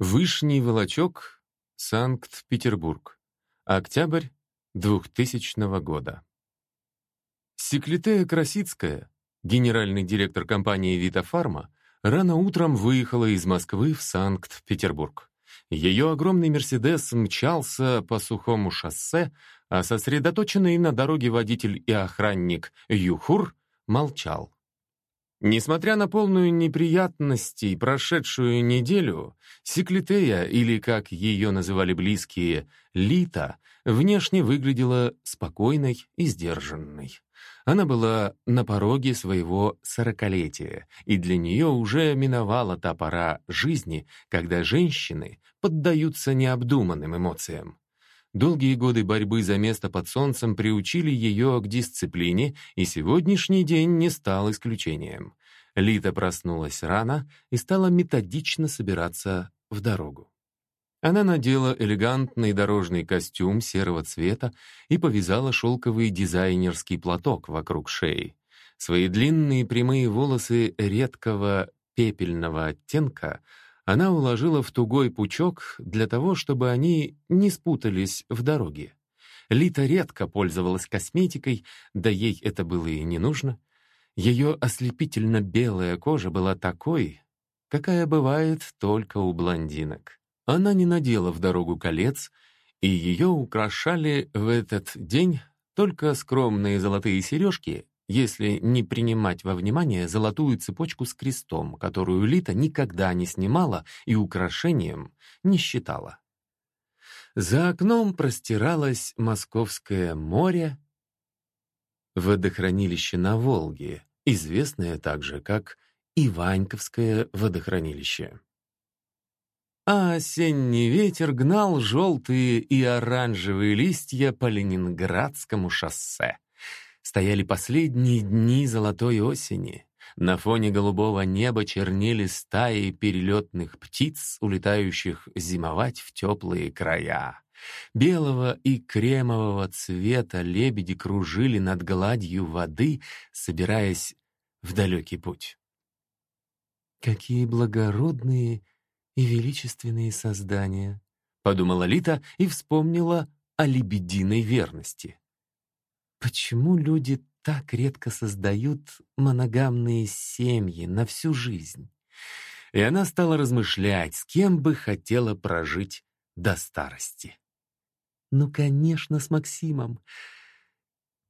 Вышний Волочок, Санкт-Петербург. Октябрь 2000 года. Секлитея Красицкая, генеральный директор компании «Витафарма», рано утром выехала из Москвы в Санкт-Петербург. Ее огромный «Мерседес» мчался по сухому шоссе, а сосредоточенный на дороге водитель и охранник Юхур молчал. Несмотря на полную неприятностей прошедшую неделю, Секлитея, или, как ее называли близкие, Лита, внешне выглядела спокойной и сдержанной. Она была на пороге своего сорокалетия, и для нее уже миновала та пора жизни, когда женщины поддаются необдуманным эмоциям. Долгие годы борьбы за место под солнцем приучили ее к дисциплине, и сегодняшний день не стал исключением. Лита проснулась рано и стала методично собираться в дорогу. Она надела элегантный дорожный костюм серого цвета и повязала шелковый дизайнерский платок вокруг шеи. Свои длинные прямые волосы редкого пепельного оттенка она уложила в тугой пучок для того, чтобы они не спутались в дороге. Лита редко пользовалась косметикой, да ей это было и не нужно. Ее ослепительно белая кожа была такой, какая бывает только у блондинок. Она не надела в дорогу колец, и ее украшали в этот день только скромные золотые сережки если не принимать во внимание золотую цепочку с крестом, которую Лита никогда не снимала и украшением не считала. За окном простиралось Московское море, водохранилище на Волге, известное также как Иваньковское водохранилище. А осенний ветер гнал желтые и оранжевые листья по Ленинградскому шоссе. Стояли последние дни золотой осени. На фоне голубого неба чернели стаи перелетных птиц, улетающих зимовать в теплые края. Белого и кремового цвета лебеди кружили над гладью воды, собираясь в далекий путь. «Какие благородные и величественные создания!» — подумала Лита и вспомнила о лебединой верности. Почему люди так редко создают моногамные семьи на всю жизнь? И она стала размышлять, с кем бы хотела прожить до старости. Ну, конечно, с Максимом.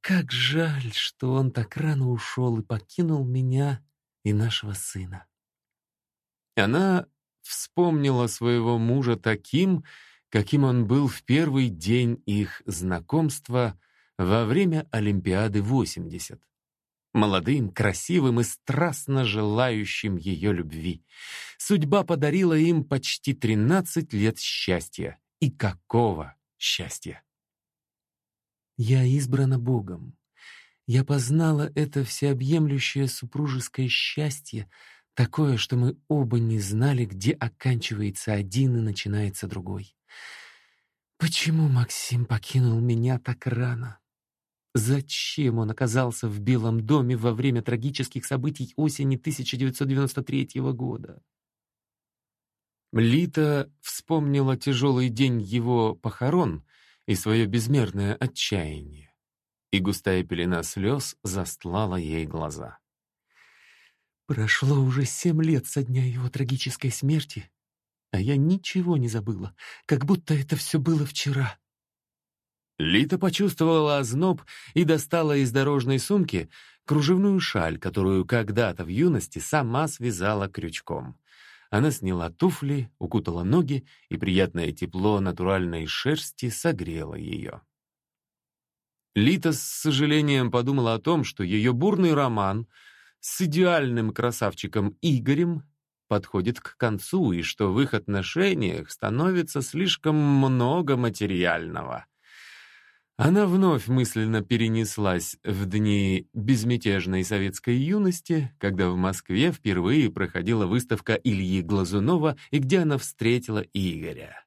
Как жаль, что он так рано ушел и покинул меня и нашего сына. Она вспомнила своего мужа таким, каким он был в первый день их знакомства — во время Олимпиады 80. Молодым, красивым и страстно желающим ее любви. Судьба подарила им почти 13 лет счастья. И какого счастья! Я избрана Богом. Я познала это всеобъемлющее супружеское счастье, такое, что мы оба не знали, где оканчивается один и начинается другой. Почему Максим покинул меня так рано? Зачем он оказался в Белом доме во время трагических событий осени 1993 года? Лита вспомнила тяжелый день его похорон и свое безмерное отчаяние, и густая пелена слез застлала ей глаза. Прошло уже семь лет со дня его трагической смерти, а я ничего не забыла, как будто это все было вчера. Лита почувствовала озноб и достала из дорожной сумки кружевную шаль, которую когда-то в юности сама связала крючком. Она сняла туфли, укутала ноги, и приятное тепло натуральной шерсти согрело ее. Лита с сожалением подумала о том, что ее бурный роман с идеальным красавчиком Игорем подходит к концу, и что в их отношениях становится слишком много материального. Она вновь мысленно перенеслась в дни безмятежной советской юности, когда в Москве впервые проходила выставка Ильи Глазунова и где она встретила Игоря.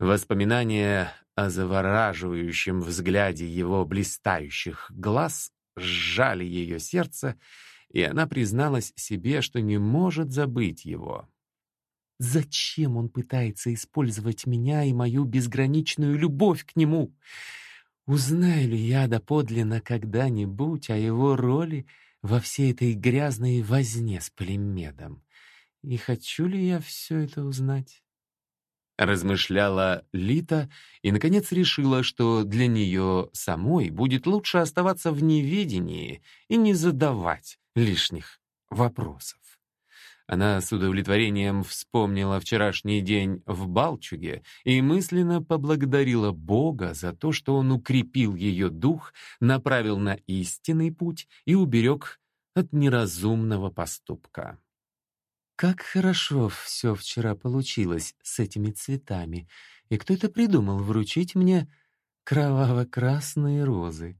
Воспоминания о завораживающем взгляде его блистающих глаз сжали ее сердце, и она призналась себе, что не может забыть его. Зачем он пытается использовать меня и мою безграничную любовь к нему? Узнаю ли я доподлинно когда-нибудь о его роли во всей этой грязной возне с Полимедом? И хочу ли я все это узнать? Размышляла Лита и, наконец, решила, что для нее самой будет лучше оставаться в неведении и не задавать лишних вопросов. Она с удовлетворением вспомнила вчерашний день в Балчуге и мысленно поблагодарила Бога за то, что он укрепил ее дух, направил на истинный путь и уберег от неразумного поступка. Как хорошо все вчера получилось с этими цветами, и кто это придумал вручить мне кроваво-красные розы?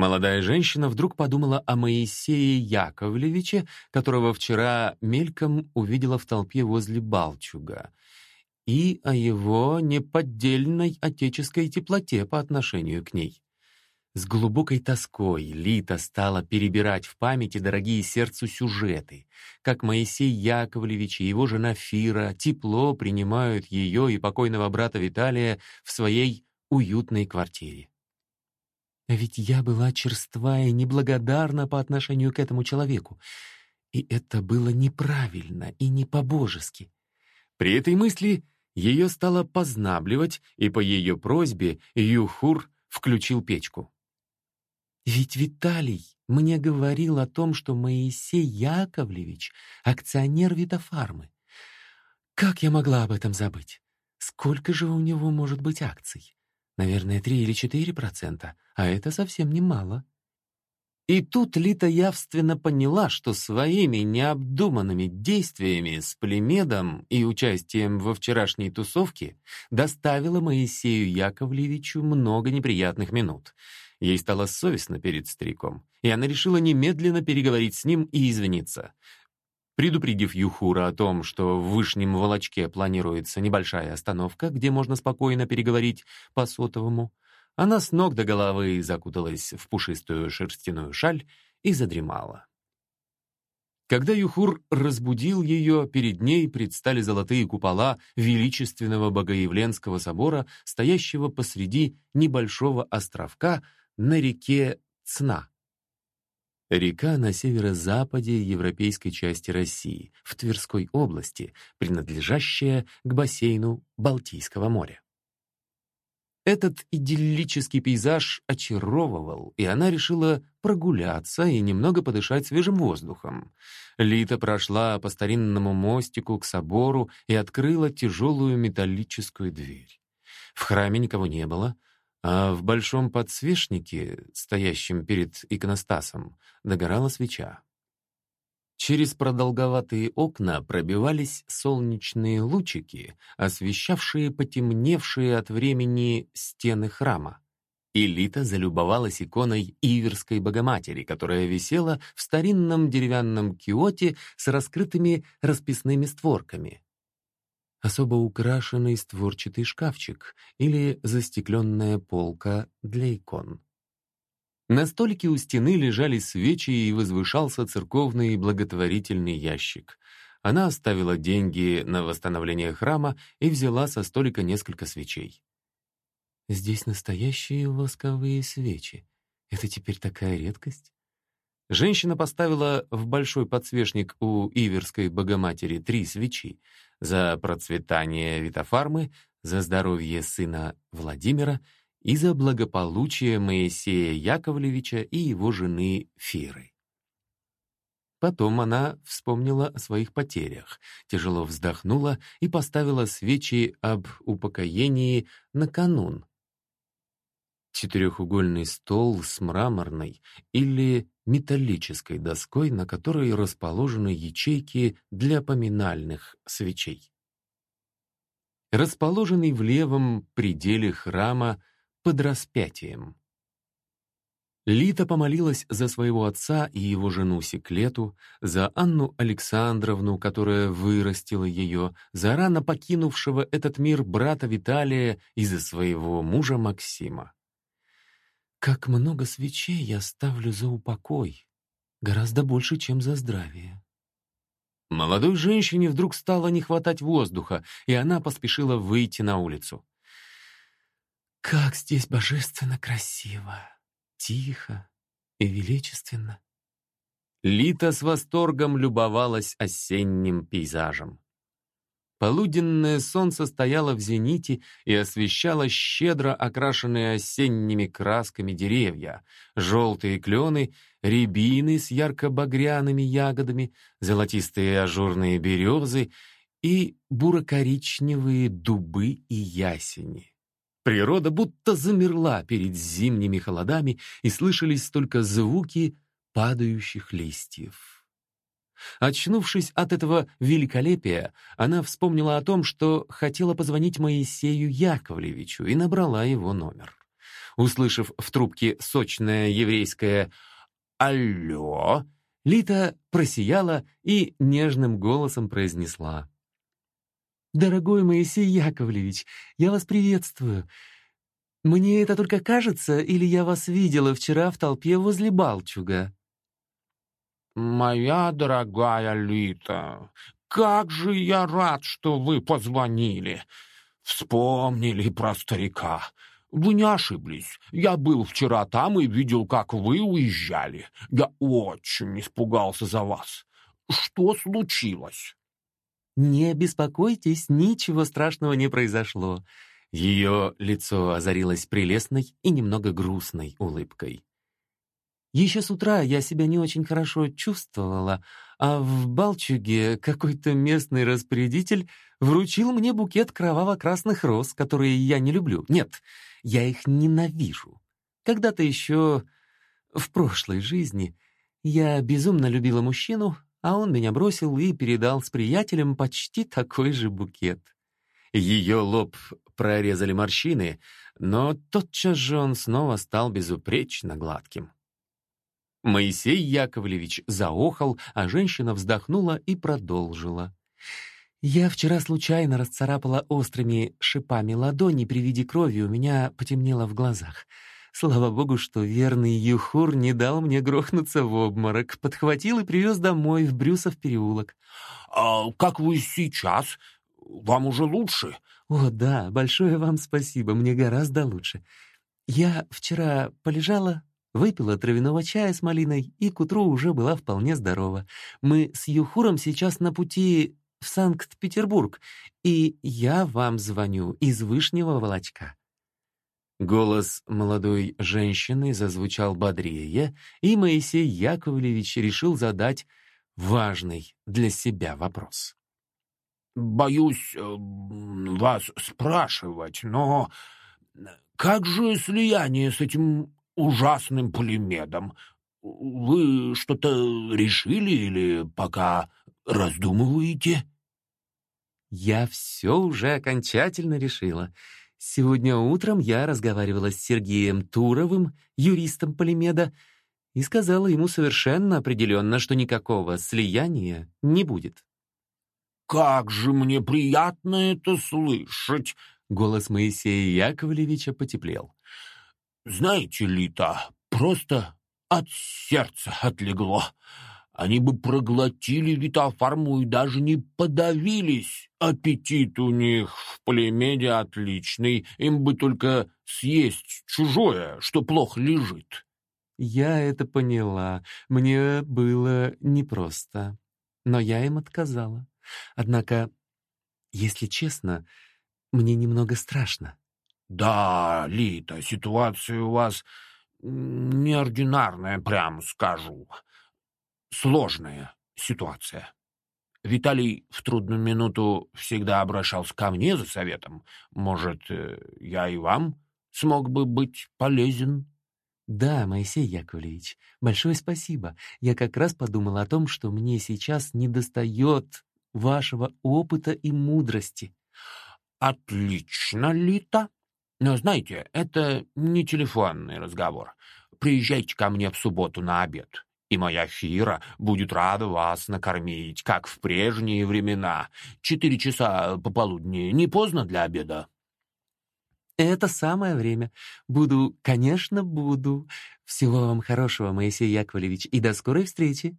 Молодая женщина вдруг подумала о Моисее Яковлевиче, которого вчера мельком увидела в толпе возле Балчуга, и о его неподдельной отеческой теплоте по отношению к ней. С глубокой тоской Лита стала перебирать в памяти дорогие сердцу сюжеты, как Моисей Яковлевич и его жена Фира тепло принимают ее и покойного брата Виталия в своей уютной квартире. А ведь я была черства и неблагодарна по отношению к этому человеку. И это было неправильно и не по-божески. При этой мысли ее стало познабливать, и по ее просьбе Юхур включил печку. Ведь Виталий мне говорил о том, что Моисей Яковлевич — акционер Витофармы. Как я могла об этом забыть? Сколько же у него может быть акций? Наверное, три или четыре процента, а это совсем немало. И тут Лита явственно поняла, что своими необдуманными действиями с Племедом и участием во вчерашней тусовке доставила Моисею Яковлевичу много неприятных минут. Ей стало совестно перед стариком, и она решила немедленно переговорить с ним и извиниться. Предупредив Юхура о том, что в Вышнем Волочке планируется небольшая остановка, где можно спокойно переговорить по сотовому, она с ног до головы закуталась в пушистую шерстяную шаль и задремала. Когда Юхур разбудил ее, перед ней предстали золотые купола величественного Богоявленского собора, стоящего посреди небольшого островка на реке Цна. Река на северо-западе европейской части России, в Тверской области, принадлежащая к бассейну Балтийского моря. Этот идиллический пейзаж очаровывал, и она решила прогуляться и немного подышать свежим воздухом. Лита прошла по старинному мостику к собору и открыла тяжелую металлическую дверь. В храме никого не было, а в большом подсвечнике, стоящем перед иконостасом, догорала свеча. Через продолговатые окна пробивались солнечные лучики, освещавшие потемневшие от времени стены храма. Элита залюбовалась иконой Иверской Богоматери, которая висела в старинном деревянном киоте с раскрытыми расписными створками особо украшенный створчатый шкафчик или застекленная полка для икон. На столике у стены лежали свечи и возвышался церковный благотворительный ящик. Она оставила деньги на восстановление храма и взяла со столика несколько свечей. «Здесь настоящие восковые свечи. Это теперь такая редкость?» Женщина поставила в большой подсвечник у Иверской Богоматери три свечи за процветание Витофармы, за здоровье сына Владимира и за благополучие Моисея Яковлевича и его жены Фиры. Потом она вспомнила о своих потерях, тяжело вздохнула и поставила свечи об упокоении на канун, четырехугольный стол с мраморной или металлической доской, на которой расположены ячейки для поминальных свечей. Расположенный в левом пределе храма под распятием. Лита помолилась за своего отца и его жену Секлету, за Анну Александровну, которая вырастила ее, за рано покинувшего этот мир брата Виталия и за своего мужа Максима. Как много свечей я ставлю за упокой, гораздо больше, чем за здравие. Молодой женщине вдруг стало не хватать воздуха, и она поспешила выйти на улицу. «Как здесь божественно красиво, тихо и величественно!» Лита с восторгом любовалась осенним пейзажем. Полуденное солнце стояло в зените и освещало щедро окрашенные осенними красками деревья, желтые клены, рябины с ярко-багряными ягодами, золотистые ажурные березы и буро-коричневые дубы и ясени. Природа будто замерла перед зимними холодами, и слышались только звуки падающих листьев. Очнувшись от этого великолепия, она вспомнила о том, что хотела позвонить Моисею Яковлевичу и набрала его номер. Услышав в трубке сочное еврейское «Алло», Лита просияла и нежным голосом произнесла. «Дорогой Моисей Яковлевич, я вас приветствую. Мне это только кажется, или я вас видела вчера в толпе возле Балчуга?» «Моя дорогая Лита, как же я рад, что вы позвонили. Вспомнили про старика. Вы не ошиблись. Я был вчера там и видел, как вы уезжали. Я очень испугался за вас. Что случилось?» «Не беспокойтесь, ничего страшного не произошло». Ее лицо озарилось прелестной и немного грустной улыбкой. Еще с утра я себя не очень хорошо чувствовала, а в Балчуге какой-то местный распорядитель вручил мне букет кроваво-красных роз, которые я не люблю. Нет, я их ненавижу. Когда-то еще в прошлой жизни я безумно любила мужчину, а он меня бросил и передал с приятелем почти такой же букет. Ее лоб прорезали морщины, но тотчас же он снова стал безупречно гладким. Моисей Яковлевич заохал, а женщина вздохнула и продолжила. «Я вчера случайно расцарапала острыми шипами ладони, при виде крови у меня потемнело в глазах. Слава богу, что верный Юхур не дал мне грохнуться в обморок, подхватил и привез домой в Брюсов переулок. «А как вы сейчас? Вам уже лучше?» «О, да, большое вам спасибо, мне гораздо лучше. Я вчера полежала, Выпила травяного чая с малиной и к утру уже была вполне здорова. Мы с Юхуром сейчас на пути в Санкт-Петербург, и я вам звоню из Вышнего Волочка». Голос молодой женщины зазвучал бодрее, и Моисей Яковлевич решил задать важный для себя вопрос. «Боюсь э, вас спрашивать, но как же слияние с этим ужасным пулемедом. Вы что-то решили или пока раздумываете?» «Я все уже окончательно решила. Сегодня утром я разговаривала с Сергеем Туровым, юристом Полимеда, и сказала ему совершенно определенно, что никакого слияния не будет». «Как же мне приятно это слышать!» Голос Моисея Яковлевича потеплел. Знаете, Лита, просто от сердца отлегло. Они бы проглотили литофарму и даже не подавились. Аппетит у них в племеде отличный, им бы только съесть чужое, что плохо лежит. Я это поняла. Мне было непросто. Но я им отказала. Однако, если честно, мне немного страшно. Да, Лита, ситуация у вас неординарная, прям скажу. Сложная ситуация. Виталий в трудную минуту всегда обращался ко мне за советом. Может, э, я и вам смог бы быть полезен? Да, Моисей Яковлевич, большое спасибо. Я как раз подумала о том, что мне сейчас недостает вашего опыта и мудрости. Отлично, Лита. Но знаете, это не телефонный разговор. Приезжайте ко мне в субботу на обед, и моя Фира будет рада вас накормить, как в прежние времена. Четыре часа пополудни не поздно для обеда?» «Это самое время. Буду, конечно, буду. Всего вам хорошего, Моисей Яковлевич, и до скорой встречи».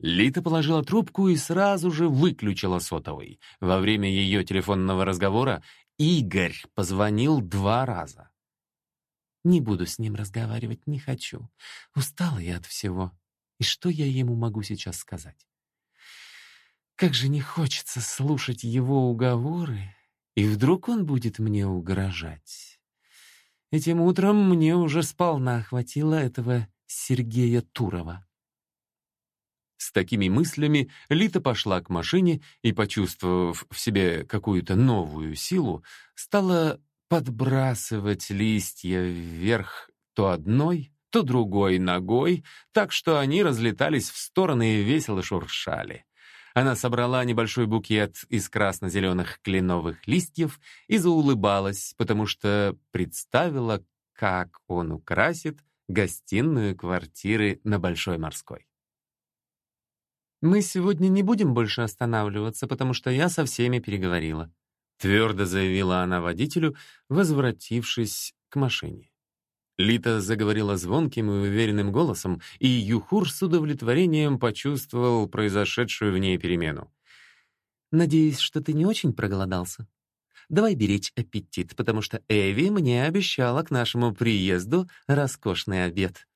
Лита положила трубку и сразу же выключила сотовый. Во время ее телефонного разговора Игорь позвонил два раза. «Не буду с ним разговаривать, не хочу. Устала я от всего. И что я ему могу сейчас сказать? Как же не хочется слушать его уговоры, и вдруг он будет мне угрожать. Этим утром мне уже сполна хватило этого Сергея Турова». С такими мыслями Лита пошла к машине и, почувствовав в себе какую-то новую силу, стала подбрасывать листья вверх то одной, то другой ногой, так что они разлетались в стороны и весело шуршали. Она собрала небольшой букет из красно-зеленых кленовых листьев и заулыбалась, потому что представила, как он украсит гостиную квартиры на Большой морской. «Мы сегодня не будем больше останавливаться, потому что я со всеми переговорила», твердо заявила она водителю, возвратившись к машине. Лита заговорила звонким и уверенным голосом, и Юхур с удовлетворением почувствовал произошедшую в ней перемену. «Надеюсь, что ты не очень проголодался? Давай беречь аппетит, потому что Эви мне обещала к нашему приезду роскошный обед».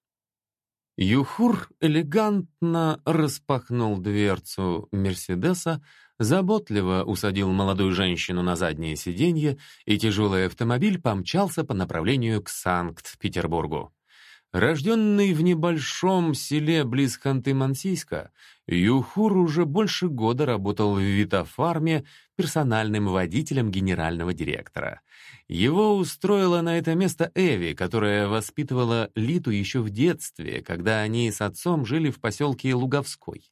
Юхур элегантно распахнул дверцу Мерседеса, заботливо усадил молодую женщину на заднее сиденье, и тяжелый автомобиль помчался по направлению к Санкт-Петербургу. Рожденный в небольшом селе близ Ханты-Мансийска, Юхур уже больше года работал в Витофарме персональным водителем генерального директора. Его устроила на это место Эви, которая воспитывала Литу еще в детстве, когда они с отцом жили в поселке Луговской.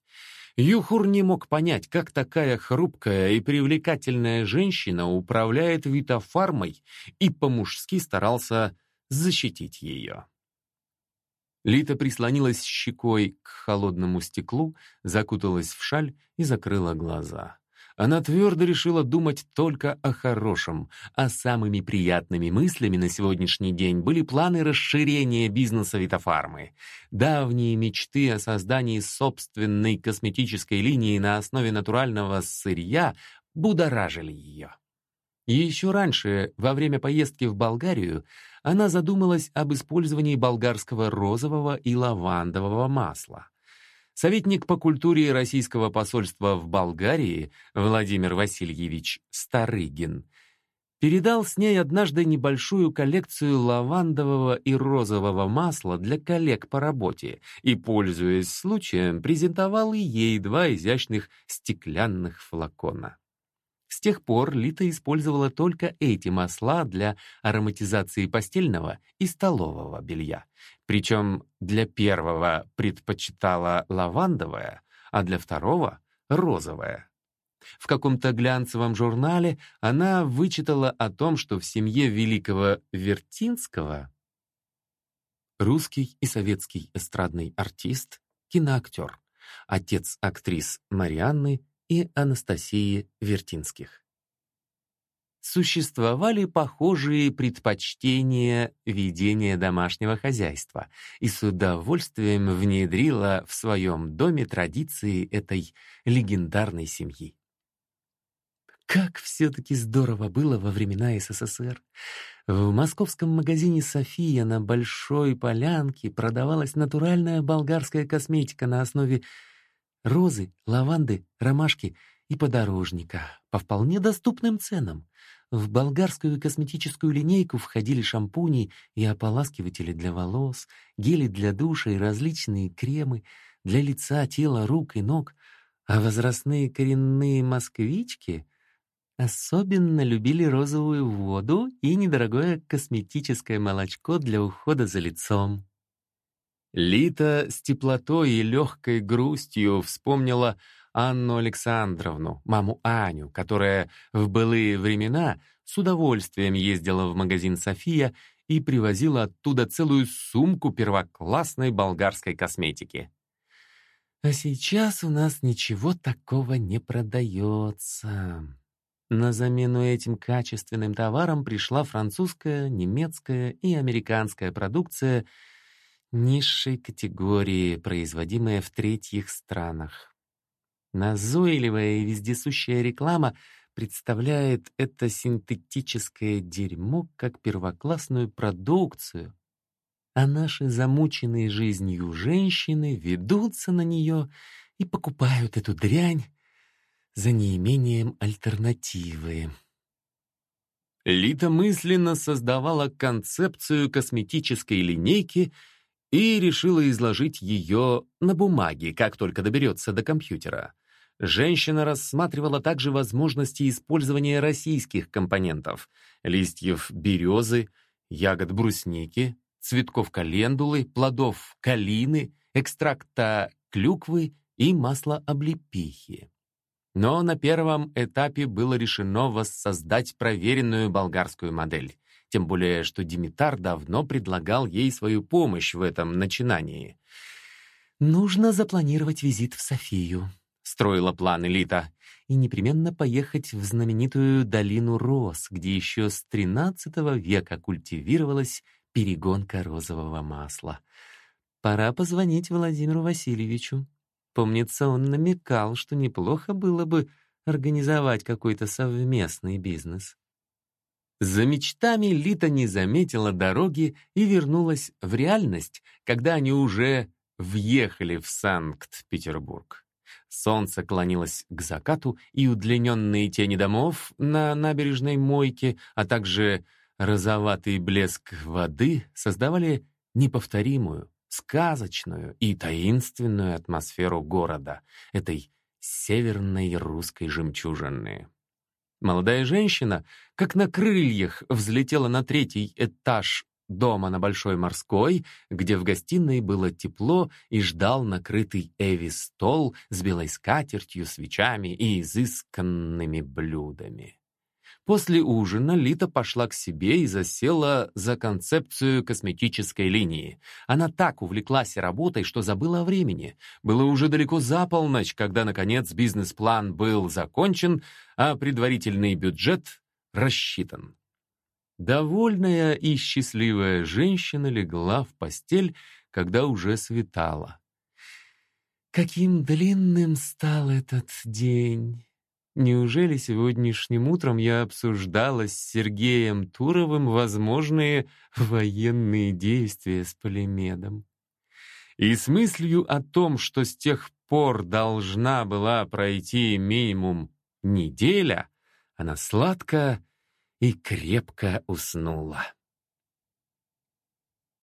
Юхур не мог понять, как такая хрупкая и привлекательная женщина управляет Витофармой, и по-мужски старался защитить ее. Лита прислонилась щекой к холодному стеклу, закуталась в шаль и закрыла глаза. Она твердо решила думать только о хорошем, а самыми приятными мыслями на сегодняшний день были планы расширения бизнеса Витофармы. Давние мечты о создании собственной косметической линии на основе натурального сырья будоражили ее. Еще раньше, во время поездки в Болгарию, она задумалась об использовании болгарского розового и лавандового масла. Советник по культуре российского посольства в Болгарии Владимир Васильевич Старыгин передал с ней однажды небольшую коллекцию лавандового и розового масла для коллег по работе и, пользуясь случаем, презентовал и ей два изящных стеклянных флакона. С тех пор Лита использовала только эти масла для ароматизации постельного и столового белья. Причем для первого предпочитала лавандовое, а для второго — розовое. В каком-то глянцевом журнале она вычитала о том, что в семье великого Вертинского русский и советский эстрадный артист, киноактер, отец актрис Марианны и Анастасии Вертинских. Существовали похожие предпочтения ведения домашнего хозяйства, и с удовольствием внедрила в своем доме традиции этой легендарной семьи. Как все-таки здорово было во времена СССР. В московском магазине «София» на Большой Полянке продавалась натуральная болгарская косметика на основе розы, лаванды, ромашки и подорожника по вполне доступным ценам. В болгарскую косметическую линейку входили шампуни и ополаскиватели для волос, гели для душа и различные кремы для лица, тела, рук и ног, а возрастные коренные москвички особенно любили розовую воду и недорогое косметическое молочко для ухода за лицом. Лита с теплотой и легкой грустью вспомнила Анну Александровну, маму Аню, которая в былые времена с удовольствием ездила в магазин «София» и привозила оттуда целую сумку первоклассной болгарской косметики. А сейчас у нас ничего такого не продается. На замену этим качественным товарам пришла французская, немецкая и американская продукция — низшей категории, производимая в третьих странах. Назойливая и вездесущая реклама представляет это синтетическое дерьмо как первоклассную продукцию, а наши замученные жизнью женщины ведутся на нее и покупают эту дрянь за неимением альтернативы. Лита мысленно создавала концепцию косметической линейки и решила изложить ее на бумаге, как только доберется до компьютера. Женщина рассматривала также возможности использования российских компонентов — листьев березы, ягод брусники, цветков календулы, плодов калины, экстракта клюквы и масла облепихи. Но на первом этапе было решено воссоздать проверенную болгарскую модель, тем более что Димитар давно предлагал ей свою помощь в этом начинании. «Нужно запланировать визит в Софию», — строила план Элита, «и непременно поехать в знаменитую долину Рос, где еще с XIII века культивировалась перегонка розового масла. Пора позвонить Владимиру Васильевичу. Помнится, он намекал, что неплохо было бы организовать какой-то совместный бизнес. За мечтами Лита не заметила дороги и вернулась в реальность, когда они уже въехали в Санкт-Петербург. Солнце клонилось к закату, и удлиненные тени домов на набережной мойке, а также розоватый блеск воды создавали неповторимую, сказочную и таинственную атмосферу города, этой северной русской жемчужины. Молодая женщина, как на крыльях, взлетела на третий этаж дома на Большой Морской, где в гостиной было тепло и ждал накрытый Эви стол с белой скатертью, свечами и изысканными блюдами. После ужина Лита пошла к себе и засела за концепцию косметической линии. Она так увлеклась работой, что забыла о времени. Было уже далеко за полночь, когда, наконец, бизнес-план был закончен, а предварительный бюджет рассчитан. Довольная и счастливая женщина легла в постель, когда уже светало. «Каким длинным стал этот день!» Неужели сегодняшним утром я обсуждала с Сергеем Туровым возможные военные действия с Полимедом? И с мыслью о том, что с тех пор должна была пройти минимум неделя, она сладко и крепко уснула.